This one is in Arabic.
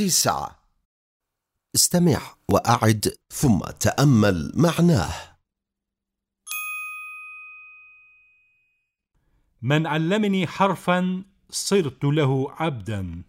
تسعة. استمع وأعد ثم تأمل معناه. من علمني حرفا صرت له عبدا.